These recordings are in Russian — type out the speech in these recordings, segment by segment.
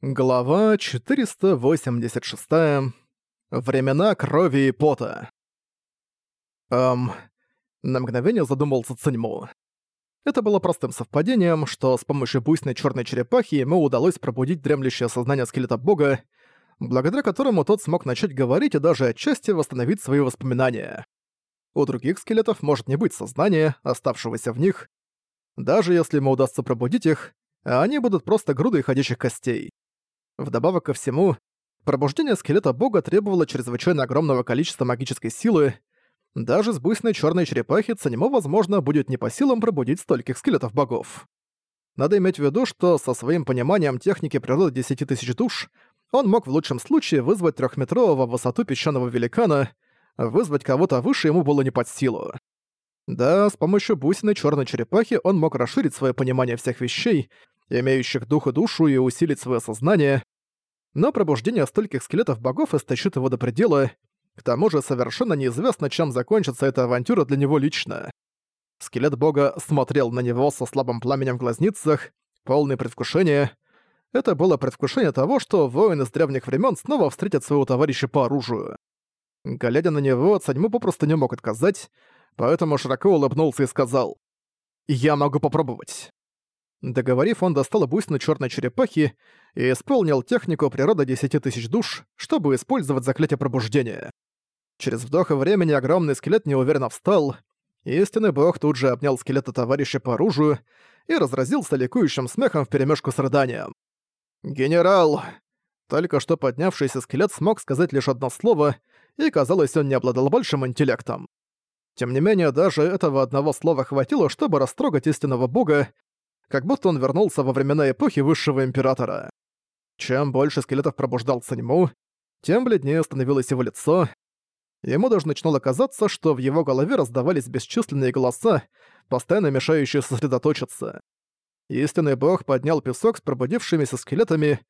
Глава 486. Времена крови и пота. Эм... На мгновение задумался Циньму. Это было простым совпадением, что с помощью буйной черной черепахи ему удалось пробудить дремлющее сознание скелета бога, благодаря которому тот смог начать говорить и даже отчасти восстановить свои воспоминания. У других скелетов может не быть сознания, оставшегося в них. Даже если ему удастся пробудить их, они будут просто грудой ходящих костей. Вдобавок ко всему, пробуждение скелета бога требовало чрезвычайно огромного количества магической силы. Даже с буйной черной черепахи Цанимо, возможно, будет не по силам пробудить стольких скелетов богов. Надо иметь в виду, что со своим пониманием техники природы 10 тысяч душ он мог в лучшем случае вызвать трехметрового в высоту песчаного великана, вызвать кого-то выше ему было не под силу. Да, с помощью бусины черной черепахи он мог расширить свое понимание всех вещей, имеющих дух и душу, и усилить свое сознание, но пробуждение стольких скелетов богов истощит его до предела, к тому же совершенно неизвестно, чем закончится эта авантюра для него лично. Скелет бога смотрел на него со слабым пламенем в глазницах, полный предвкушения. Это было предвкушение того, что воин из древних времен снова встретит своего товарища по оружию. Глядя на него, Цаньму попросту не мог отказать, поэтому широко улыбнулся и сказал «Я могу попробовать». Договорив, он достал бусину черной черепахи и исполнил технику природа десяти тысяч душ, чтобы использовать заклятие пробуждения. Через вдох и времени огромный скелет неуверенно встал, истинный бог тут же обнял скелета товарища по оружию и разразился ликующим смехом вперемешку с рыданием. «Генерал!» Только что поднявшийся скелет смог сказать лишь одно слово, и, казалось, он не обладал большим интеллектом. Тем не менее, даже этого одного слова хватило, чтобы растрогать истинного бога как будто он вернулся во времена эпохи Высшего Императора. Чем больше скелетов пробуждался нему, тем бледнее становилось его лицо. Ему даже начинало казаться, что в его голове раздавались бесчисленные голоса, постоянно мешающие сосредоточиться. Истинный бог поднял песок с пробудившимися скелетами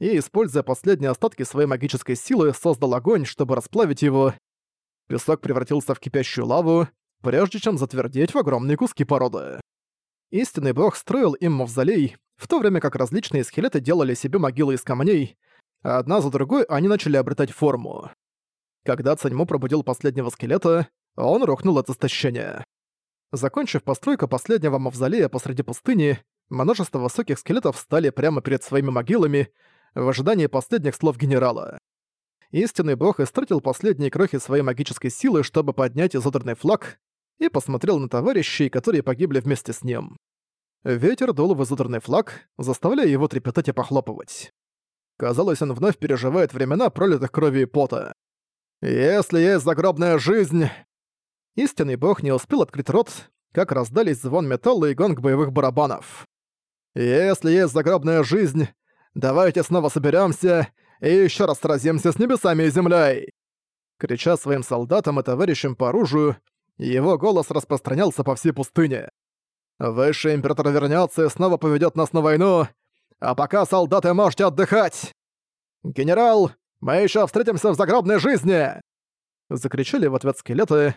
и, используя последние остатки своей магической силы, создал огонь, чтобы расплавить его. Песок превратился в кипящую лаву, прежде чем затвердеть в огромные куски породы. Истинный бог строил им мавзолей, в то время как различные скелеты делали себе могилы из камней, а одна за другой они начали обретать форму. Когда Цаньму пробудил последнего скелета, он рухнул от истощения. Закончив постройку последнего мавзолея посреди пустыни, множество высоких скелетов встали прямо перед своими могилами в ожидании последних слов генерала. Истинный бог истратил последние крохи своей магической силы, чтобы поднять изодранный флаг, и посмотрел на товарищей, которые погибли вместе с ним. Ветер дул в изутренный флаг, заставляя его трепетать и похлопывать. Казалось, он вновь переживает времена пролитых крови и пота. «Если есть загробная жизнь...» Истинный бог не успел открыть рот, как раздались звон металла и гонг боевых барабанов. «Если есть загробная жизнь, давайте снова соберемся и еще раз сразимся с небесами и землей!» Крича своим солдатам и товарищам по оружию, его голос распространялся по всей пустыне. «Высший император вернется и снова поведет нас на войну, а пока, солдаты, можете отдыхать! Генерал, мы еще встретимся в загробной жизни!» Закричали в ответ скелеты.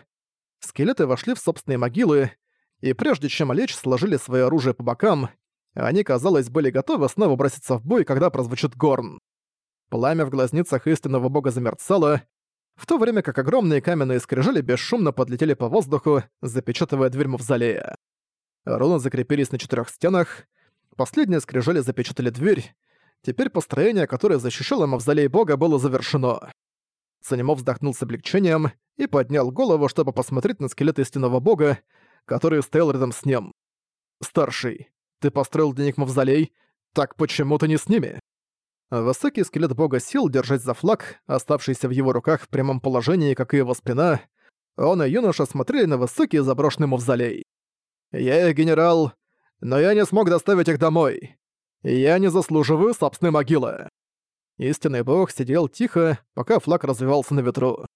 Скелеты вошли в собственные могилы, и прежде чем лечь, сложили свое оружие по бокам, они, казалось, были готовы снова броситься в бой, когда прозвучит горн. Пламя в глазницах истинного бога замерцало, в то время как огромные каменные скрижали бесшумно подлетели по воздуху, запечатывая дверь мавзолея. Руны закрепились на четырех стенах, последние скрижали запечатали дверь, теперь построение, которое защищало мавзолей бога, было завершено. Санимов вздохнул с облегчением и поднял голову, чтобы посмотреть на скелет истинного бога, который стоял рядом с ним. «Старший, ты построил для них мавзолей, так почему ты не с ними?» Высокий скелет бога сил держать за флаг, оставшийся в его руках в прямом положении, как и его спина. Он и юноша смотрели на высокий заброшенный мавзолей. «Я их генерал, но я не смог доставить их домой. Я не заслуживаю собственной могилы». Истинный бог сидел тихо, пока флаг развивался на ветру.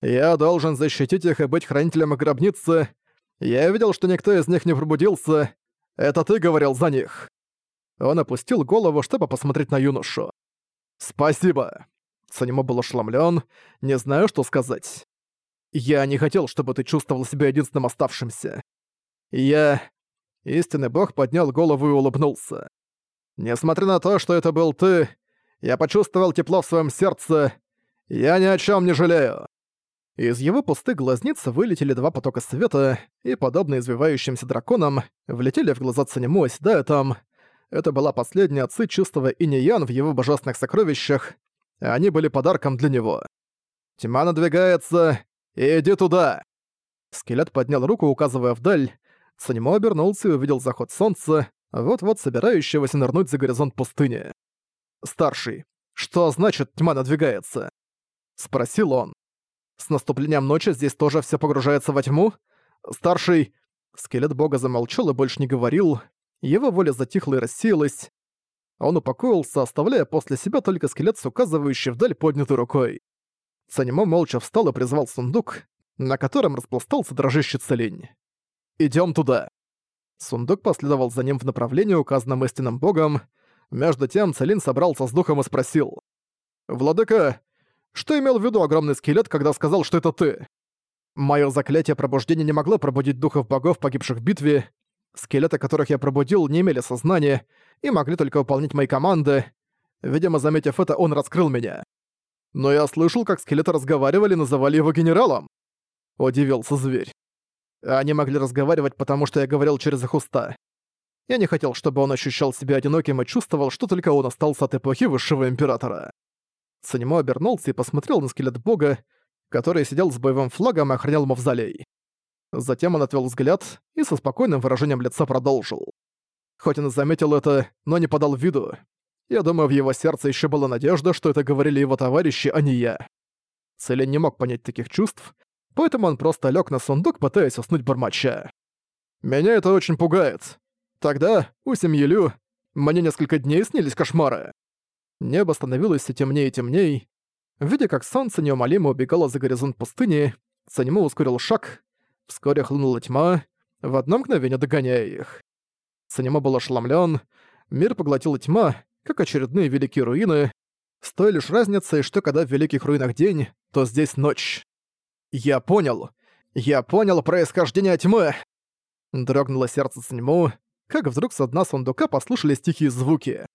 «Я должен защитить их и быть хранителем гробницы. Я видел, что никто из них не пробудился. Это ты говорил за них». Он опустил голову, чтобы посмотреть на юношу. «Спасибо!» Санимо был ошеломлен, не знаю, что сказать. «Я не хотел, чтобы ты чувствовал себя единственным оставшимся. Я...» Истинный бог поднял голову и улыбнулся. «Несмотря на то, что это был ты, Я почувствовал тепло в своем сердце. Я ни о чем не жалею». Из его пустых глазниц вылетели два потока света, и, подобно извивающимся драконам, влетели в глаза Цанему, оседая там. Это была последняя отцы чувства инь-ян в его божественных сокровищах, и они были подарком для него. «Тьма надвигается, иди туда!» Скелет поднял руку, указывая вдаль. Цанему обернулся и увидел заход солнца, вот-вот собирающегося нырнуть за горизонт пустыни. «Старший, что значит тьма надвигается?» — спросил он. С наступлением ночи здесь тоже все погружается во тьму? Старший... Скелет бога замолчал и больше не говорил. Его воля затихла и рассеялась. Он упокоился, оставляя после себя только скелет с указывающей вдаль поднятой рукой. Санимо молча встал и призвал сундук, на котором распластался дрожащий целень. «Идём туда». Сундук последовал за ним в направлении, указанном истинным богом. Между тем Целин собрался с духом и спросил. «Владыка, что имел в виду огромный скелет, когда сказал, что это ты? Моё заклятие пробуждения не могло пробудить духов богов, погибших в битве. Скелеты, которых я пробудил, не имели сознания и могли только выполнять мои команды. Видимо, заметив это, он раскрыл меня. Но я слышал, как скелеты разговаривали и называли его генералом. Удивился зверь. Они могли разговаривать, потому что я говорил через их уста. Я не хотел, чтобы он ощущал себя одиноким и чувствовал, что только он остался от эпохи Высшего Императора. Санимо обернулся и посмотрел на скелет бога, который сидел с боевым флагом и охранял мавзолей. Затем он отвел взгляд и со спокойным выражением лица продолжил. Хоть он заметил это, но не подал виду. Я думаю, в его сердце еще была надежда, что это говорили его товарищи, а не я. Целин не мог понять таких чувств, поэтому он просто лег на сундук, пытаясь уснуть бормоча. «Меня это очень пугает. Тогда, у семьи Лю, мне несколько дней снились кошмары. Небо становилось все темнее и темнее. Видя, как солнце неумолимо убегало за горизонт пустыни, Санимо ускорил шаг. Вскоре хлынула тьма, в одно мгновение догоняя их. Санимо был ошеломлен. Мир поглотила тьма, как очередные великие руины, с той лишь разницей, что когда в великих руинах день, то здесь ночь. «Я понял! Я понял происхождение тьмы!» Дрогнуло сердце Санимо, как вдруг со дна сундука послышались тихие звуки.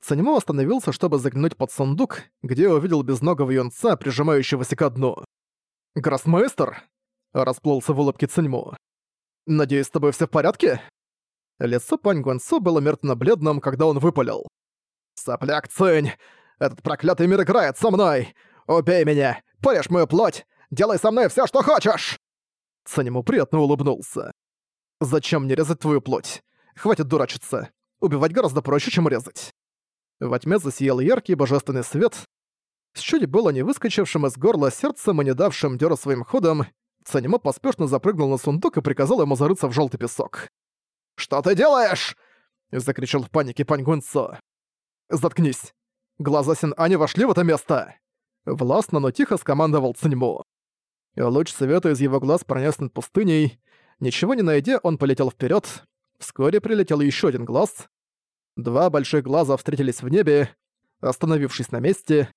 Санимо остановился, чтобы заглянуть под сундук, где увидел безногого юнца, прижимающегося ко дну. «Гроссмейстер?» — расплылся в улыбке Циньмо. «Надеюсь, с тобой все в порядке?» Лицо Пань Гуанцо было мертвенно-бледным, когда он выпалил. «Сопляк Цинь! Этот проклятый мир играет со мной! Убей меня! Порежь мою плоть! Делай со мной все, что хочешь!» Циньмо приятно улыбнулся. «Зачем мне резать твою плоть? Хватит дурачиться. Убивать гораздо проще, чем резать». Во тьме засиял яркий божественный свет. С чуть было не выскочившим из горла сердцем и не давшим дёра своим ходом, Санимо поспешно запрыгнул на сундук и приказал ему зарыться в желтый песок. «Что ты делаешь?» — закричал в панике Пань Гунцо. «Заткнись! Глаза Син Ани вошли в это место!» Властно, но тихо скомандовал Циньму. Луч света из его глаз пронес над пустыней. Ничего не найдя, он полетел вперед. Вскоре прилетел еще один глаз. Два больших глаза встретились в небе, остановившись на месте.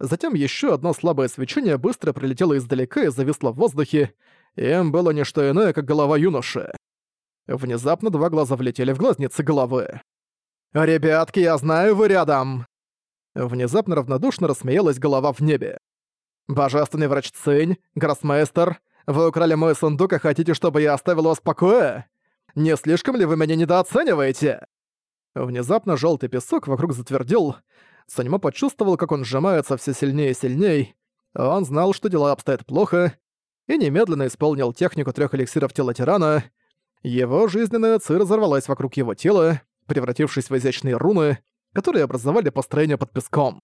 Затем еще одно слабое свечение быстро прилетело издалека и зависло в воздухе, и им было не что иное, как голова юноши. Внезапно два глаза влетели в глазницы головы. «Ребятки, я знаю, вы рядом!» Внезапно равнодушно рассмеялась голова в небе. «Божественный врач Цинь, гроссмейстер, вы украли мой сундук и хотите, чтобы я оставил вас в покое? Не слишком ли вы меня недооцениваете?» Внезапно желтый песок вокруг затвердел. Саньмо почувствовал, как он сжимается все сильнее и сильнее. Он знал, что дела обстоят плохо, и немедленно исполнил технику трех эликсиров тела тирана. Его жизненная ци разорвалась вокруг его тела, превратившись в изящные руны, которые образовали построение под песком.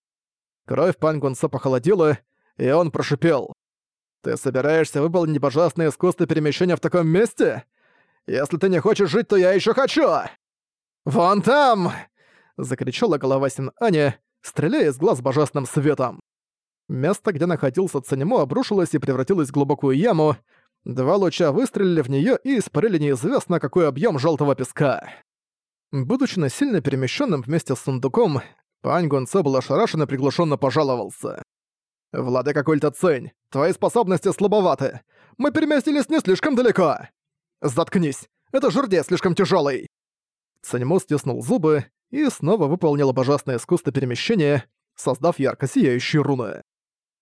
Кровь Пангунса похолодела, и он прошипел. «Ты собираешься выполнить божественное искусство перемещения в таком месте? Если ты не хочешь жить, то я еще хочу!» «Вон там!» — закричала голова Син-Аня, стреляя из глаз божественным светом. Место, где находился Цанимо, обрушилось и превратилось в глубокую яму. Два луча выстрелили в нее и испарили неизвестно какой объем желтого песка. Будучи насильно перемещенным вместе с сундуком, Пань Гунцо был ошарашен и приглушенно пожаловался. «Владыка культа Цень, твои способности слабоваты. Мы переместились не слишком далеко!» «Заткнись! Это жердей слишком тяжелый. Саньмо стиснул зубы и снова выполнил божественное искусство перемещения, создав ярко сияющие руны.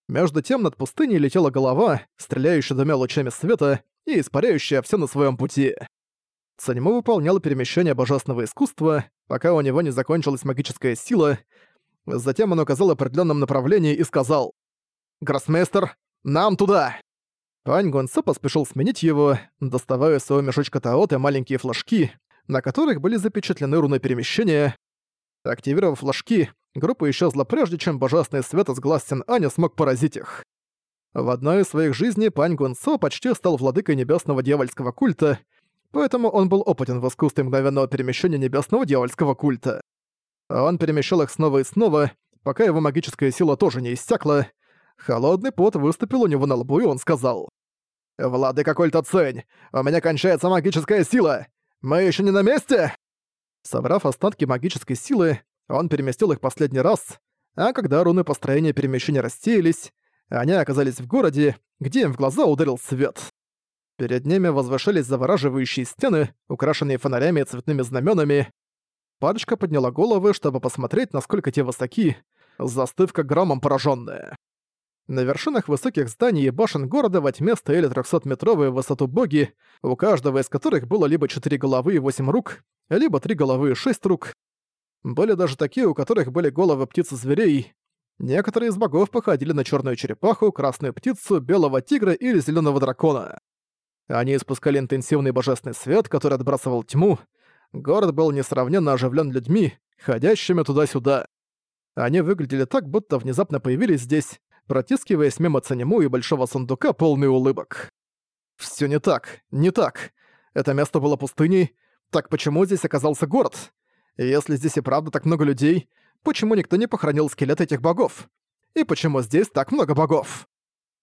Между тем над пустыней летела голова, стреляющая двумя лучами света и испаряющая все на своем пути. Цаньму выполнял перемещение божественного искусства, пока у него не закончилась магическая сила. Затем он указал определенном направлении и сказал «Гроссмейстер, нам туда!» Пань Гонсо поспешил сменить его, доставая из своего мешочка Таоты маленькие флажки, на которых были запечатлены руны перемещения. Активировав флажки, группа исчезла прежде, чем божественный свет из глаз Син Аня смог поразить их. В одной из своих жизней Пань Гунцо почти стал владыкой небесного дьявольского культа, поэтому он был опытен в искусстве мгновенного перемещения небесного дьявольского культа. Он перемещал их снова и снова, пока его магическая сила тоже не иссякла, Холодный пот выступил у него на лбу, и он сказал. «Владыка культа Цень, у меня кончается магическая сила! Мы еще не на месте?» Собрав остатки магической силы, он переместил их последний раз, а когда руны построения перемещения рассеялись, они оказались в городе, где им в глаза ударил свет. Перед ними возвышались завораживающие стены, украшенные фонарями и цветными знаменами. Парочка подняла головы, чтобы посмотреть, насколько те высоки, застыв как громом пораженная. На вершинах высоких зданий и башен города во тьме стояли 300-метровые в высоту боги, у каждого из которых было либо 4 головы и 8 рук, либо 3 головы и 6 рук. Были даже такие, у которых были головы птиц и зверей. Некоторые из богов походили на черную черепаху, красную птицу, белого тигра или зеленого дракона. Они испускали интенсивный божественный свет, который отбрасывал тьму. Город был несравненно оживлен людьми, ходящими туда-сюда. Они выглядели так, будто внезапно появились здесь, протискиваясь мимо Цанему и большого сундука, полный улыбок. Все не так, не так. Это место было пустыней. Так почему здесь оказался город? Если здесь и правда так много людей, почему никто не похоронил скелет этих богов? И почему здесь так много богов?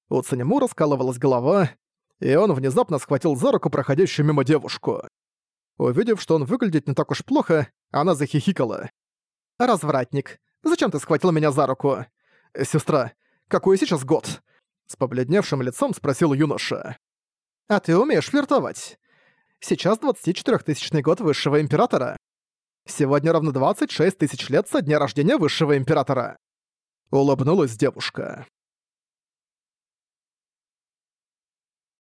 У Цанему раскалывалась голова, и он внезапно схватил за руку проходящую мимо девушку. Увидев, что он выглядит не так уж плохо, она захихикала. «Развратник, зачем ты схватил меня за руку? Сестра, какой сейчас год?» С побледневшим лицом спросил юноша. «А ты умеешь флиртовать? Сейчас 24-тысячный год Высшего Императора. Сегодня ровно 26 тысяч лет со дня рождения Высшего Императора». Улыбнулась девушка.